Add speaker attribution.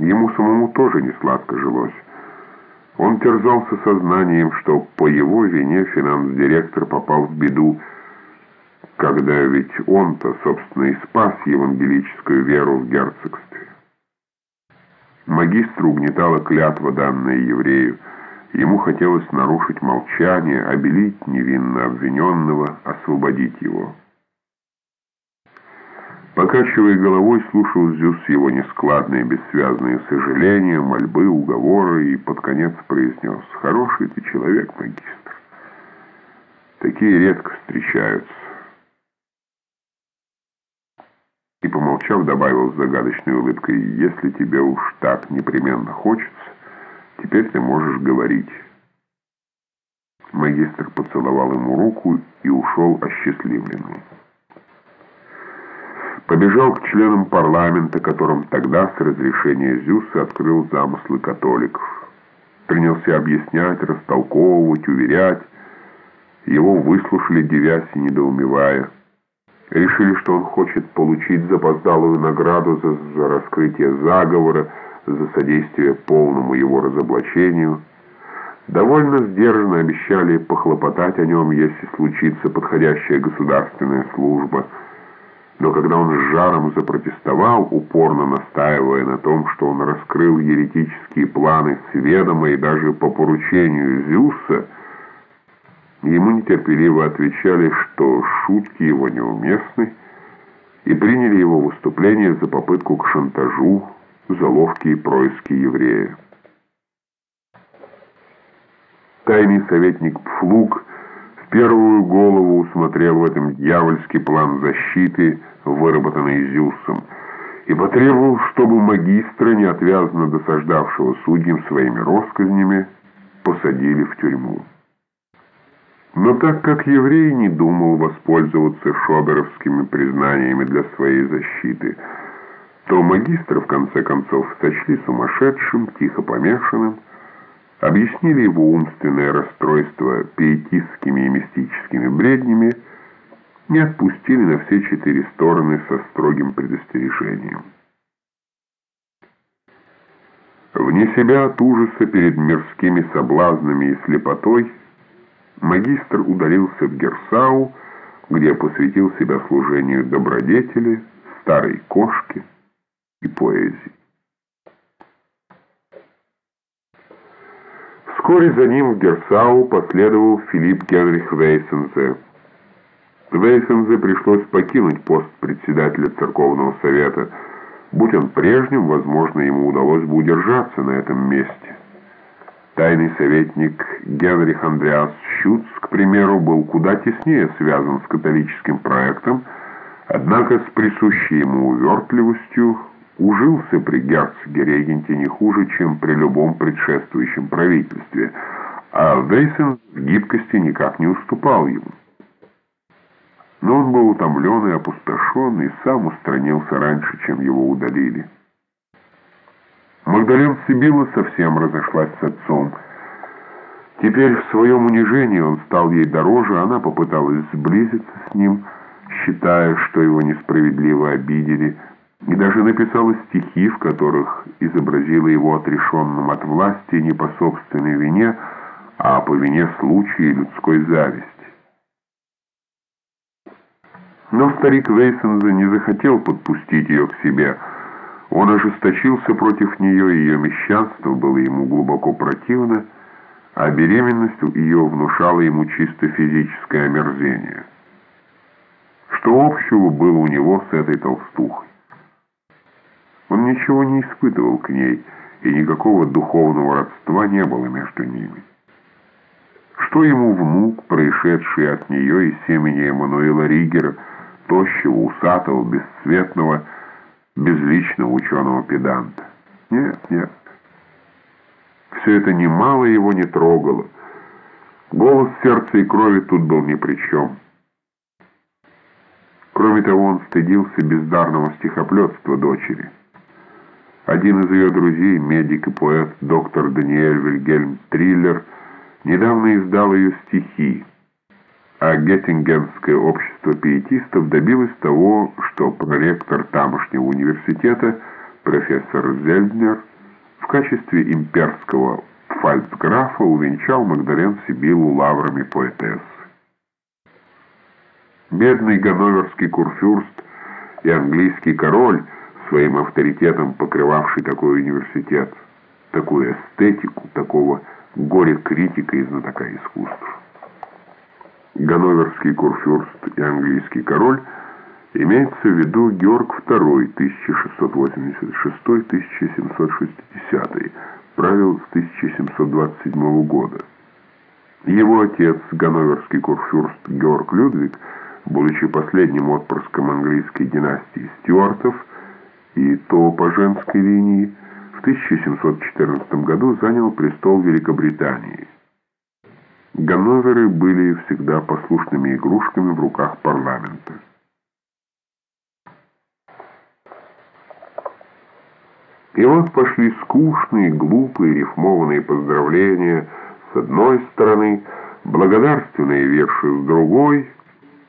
Speaker 1: Ему самому тоже не сладко жилось. Он терзался сознанием, что по его вине финанс-директор попал в беду, когда ведь он-то, собственно, и спас евангелическую веру в герцогстве. Магистру угнетала клятва, данная еврею. Ему хотелось нарушить молчание, обелить невинно обвиненного, освободить его. Покачивая головой, слушал Зюс его нескладные, бессвязные сожаления, мольбы, уговоры и под конец произнес «Хороший ты человек, магистр. Такие редко встречаются». И, помолчав, добавил с загадочной улыбкой «Если тебе уж так непременно хочется, теперь ты можешь говорить». Магистр поцеловал ему руку и ушел осчастливленный побежал к членам парламента, которым тогда с разрешения Зюса открыл замыслы католиков. Принялся объяснять, растолковывать, уверять. Его выслушали, девясь и недоумевая. Решили, что он хочет получить запоздалую награду за, за раскрытие заговора, за содействие полному его разоблачению. Довольно сдержанно обещали похлопотать о нем, если случится подходящая государственная служба – но когда он с жаром запротестовал, упорно настаивая на том, что он раскрыл еретические планы сведомо и даже по поручению Зюса, ему нетерпеливо отвечали, что шутки его неуместны, и приняли его выступление за попытку к шантажу, заловки и происки еврея. Тайный советник Пфлуг первую голову усмотрел в этом дьявольский план защиты, выработанный Зюсом, и потребовал, чтобы магистра, неотвязно досаждавшего судьям своими россказнями, посадили в тюрьму. Но так как еврей не думал воспользоваться шоберовскими признаниями для своей защиты, то магистра в конце концов сочли сумасшедшим, тихо помешанным, объяснили его умственное расстройство пиетистскими и мистическими бреднями, не отпустили на все четыре стороны со строгим предостережением. Вне себя от ужаса перед мирскими соблазнами и слепотой, магистр удалился в Герсау, где посвятил себя служению добродетели, старой кошке и поэзии. Вскоре за ним в Герсау последовал Филипп Генрих Вейсензе. Вейсензе пришлось покинуть пост председателя церковного совета. Будь он прежним, возможно, ему удалось бы удержаться на этом месте. Тайный советник Генрих Андреас Щуц, к примеру, был куда теснее связан с католическим проектом, однако с присущей ему увертливостью ужился при герцоге-регенте не хуже, чем при любом предшествующем правительстве, а Вейсен в гибкости никак не уступал ему. Но он был утомлен и опустошен, и сам устранился раньше, чем его удалили. Магдален Сибилла совсем разошлась с отцом. Теперь в своем унижении он стал ей дороже, она попыталась сблизиться с ним, считая, что его несправедливо обидели, и даже написала стихи, в которых изобразила его отрешенным от власти не по собственной вине, а по вине случая и людской зависти. Но старик Вейсензе не захотел подпустить ее к себе. Он ожесточился против нее, ее мещанство было ему глубоко противно, а беременность ее внушала ему чисто физическое омерзение. Что общего было у него с этой толстухой? Ничего не испытывал к ней, и никакого духовного родства не было между ними. Что ему внук, происшедший от нее из семени Эммануила Ригера, тощего, усатого, бесцветного, безличного ученого-педанта? Нет, нет. Все это немало его не трогало. Голос сердца и крови тут был ни при чем. Кроме того, он стыдился бездарного стихоплетства дочери. Один из ее друзей, медик и поэт доктор Даниэль Вильгельм Триллер, недавно издал ее стихи, а Геттингенское общество пиетистов добилось того, что проректор тамошнего университета профессор Зельднер в качестве имперского фальцграфа увенчал Магдален Сибилу лаврами поэтессы. Бедный ганноверский курфюрст и английский король, своим авторитетом покрывавший такой университет, такую эстетику, такого горе-критика и знатока искусств. Ганноверский курфюрст и английский король имеется в виду Георг II 1686-1760, правил с 1727 года. Его отец, ганноверский курфюрст Георг Людвиг, будучи последним отпрыском английской династии Стюартов и то по женской линии, в 1714 году занял престол Великобритании. Ганноверы были всегда послушными игрушками в руках парламента. И вот пошли скучные, глупые, рифмованные поздравления с одной стороны, благодарственные верши с другой –